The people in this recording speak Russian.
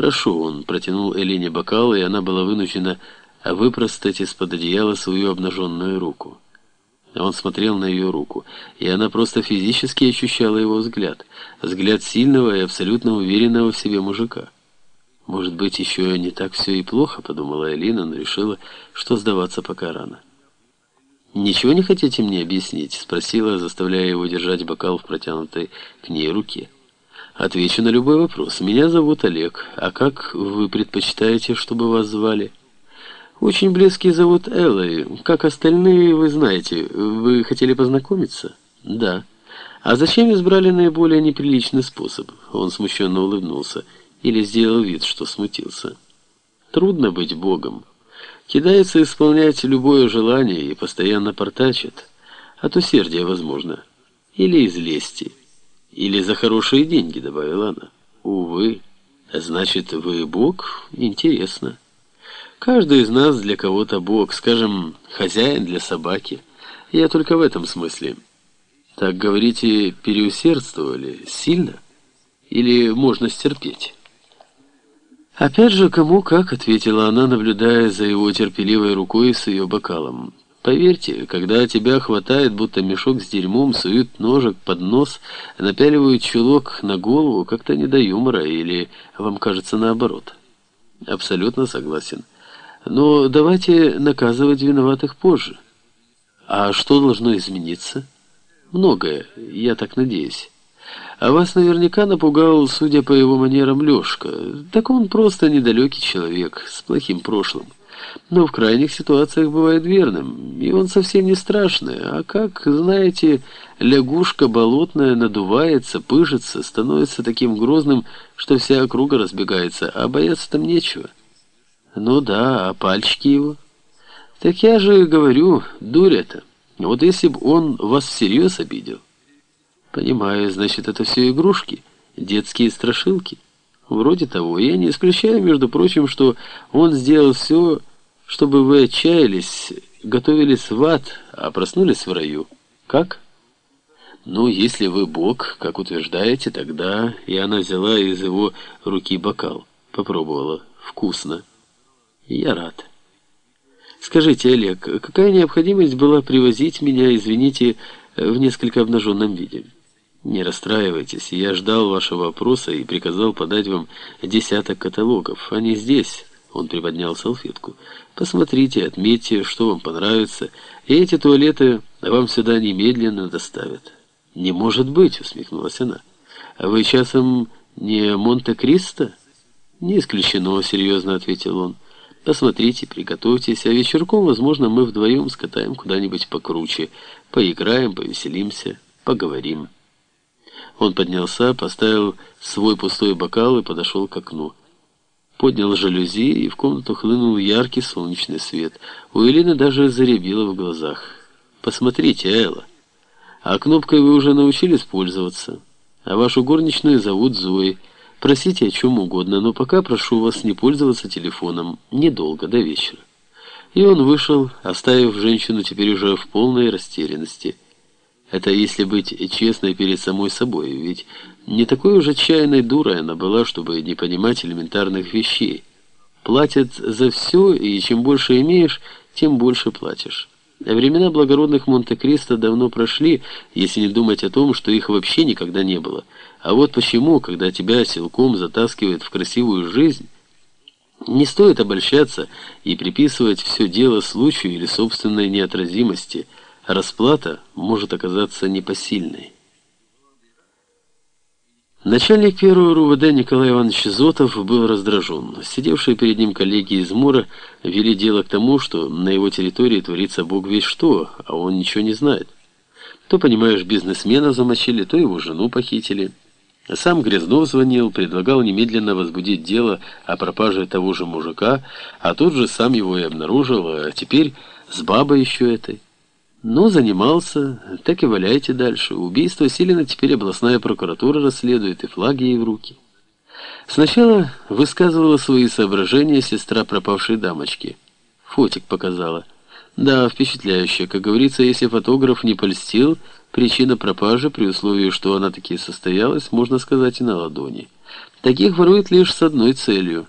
«Прошу», — он протянул Элине бокал, и она была вынуждена выпростать из-под одеяла свою обнаженную руку. Он смотрел на ее руку, и она просто физически ощущала его взгляд. Взгляд сильного и абсолютно уверенного в себе мужика. «Может быть, еще не так все и плохо», — подумала Элина, но решила, что сдаваться пока рано. «Ничего не хотите мне объяснить?» — спросила, заставляя его держать бокал в протянутой к ней руке. «Отвечу на любой вопрос. Меня зовут Олег. А как вы предпочитаете, чтобы вас звали?» «Очень близкий зовут Эллой. Как остальные, вы знаете. Вы хотели познакомиться?» «Да». «А зачем избрали наиболее неприличный способ?» Он смущенно улыбнулся. Или сделал вид, что смутился. «Трудно быть Богом. Кидается исполнять любое желание и постоянно портачит. От усердия, возможно. Или из лести. Или за хорошие деньги», — добавила она. «Увы. Значит, вы Бог? Интересно». Каждый из нас для кого-то бог, скажем, хозяин для собаки. Я только в этом смысле. Так, говорите, переусердствовали сильно? Или можно стерпеть? Опять же, кому как, ответила она, наблюдая за его терпеливой рукой с ее бокалом. Поверьте, когда тебя хватает, будто мешок с дерьмом, суют ножик под нос, напяливают чулок на голову, как-то не до юмора, или вам кажется наоборот. Абсолютно согласен. Но давайте наказывать виноватых позже. А что должно измениться? Многое, я так надеюсь. А вас наверняка напугал, судя по его манерам, Лешка. Так он просто недалекий человек, с плохим прошлым. Но в крайних ситуациях бывает верным, и он совсем не страшный. А как, знаете, лягушка болотная надувается, пыжится, становится таким грозным, что вся округа разбегается, а бояться там нечего. Ну да, а пальчики его? Так я же говорю, дурь это. Вот если бы он вас всерьез обидел. Понимаю, значит, это все игрушки, детские страшилки. Вроде того, я не исключаю, между прочим, что он сделал все, чтобы вы отчаялись, готовились в ад, а проснулись в раю. Как? Ну, если вы Бог, как утверждаете, тогда... И она взяла из его руки бокал. Попробовала. Вкусно. Я рад. Скажите, Олег, какая необходимость была привозить меня, извините, в несколько обнаженном виде? Не расстраивайтесь, я ждал вашего вопроса и приказал подать вам десяток каталогов. Они здесь. Он приподнял салфетку. Посмотрите, отметьте, что вам понравится, и эти туалеты вам сюда немедленно доставят. Не может быть, усмехнулась она. А вы часом не Монте-Кристо? Не исключено, серьезно ответил он. Посмотрите, приготовьтесь, а вечерком, возможно, мы вдвоем скатаем куда-нибудь покруче, поиграем, повеселимся, поговорим». Он поднялся, поставил свой пустой бокал и подошел к окну. Поднял жалюзи, и в комнату хлынул яркий солнечный свет. У Елены даже заребило в глазах. «Посмотрите, Элла, а кнопкой вы уже научились пользоваться, а вашу горничную зовут Зоей». Просите о чем угодно, но пока прошу вас не пользоваться телефоном. Недолго, до вечера». И он вышел, оставив женщину теперь уже в полной растерянности. Это если быть честной перед самой собой, ведь не такой уж отчаянной дурой она была, чтобы не понимать элементарных вещей. Платят за все, и чем больше имеешь, тем больше платишь. Времена благородных Монте-Кристо давно прошли, если не думать о том, что их вообще никогда не было. А вот почему, когда тебя силком затаскивают в красивую жизнь, не стоит обольщаться и приписывать все дело случаю или собственной неотразимости. Расплата может оказаться непосильной. Начальник первого РУВД Николай Иванович Зотов был раздражен. Сидевшие перед ним коллеги из МУРа вели дело к тому, что на его территории творится бог весь что, а он ничего не знает. То, понимаешь, бизнесмена замочили, то его жену похитили. Сам Грязнов звонил, предлагал немедленно возбудить дело о пропаже того же мужика, а тот же сам его и обнаружил, а теперь с бабой еще этой. Ну, занимался, так и валяйте дальше. Убийство Силина теперь областная прокуратура расследует, и флаг ей в руки. Сначала высказывала свои соображения сестра пропавшей дамочки. Фотик показала. Да, впечатляюще. Как говорится, если фотограф не польстил, причина пропажи, при условии, что она таки состоялась, можно сказать и на ладони. Таких воруют лишь с одной целью –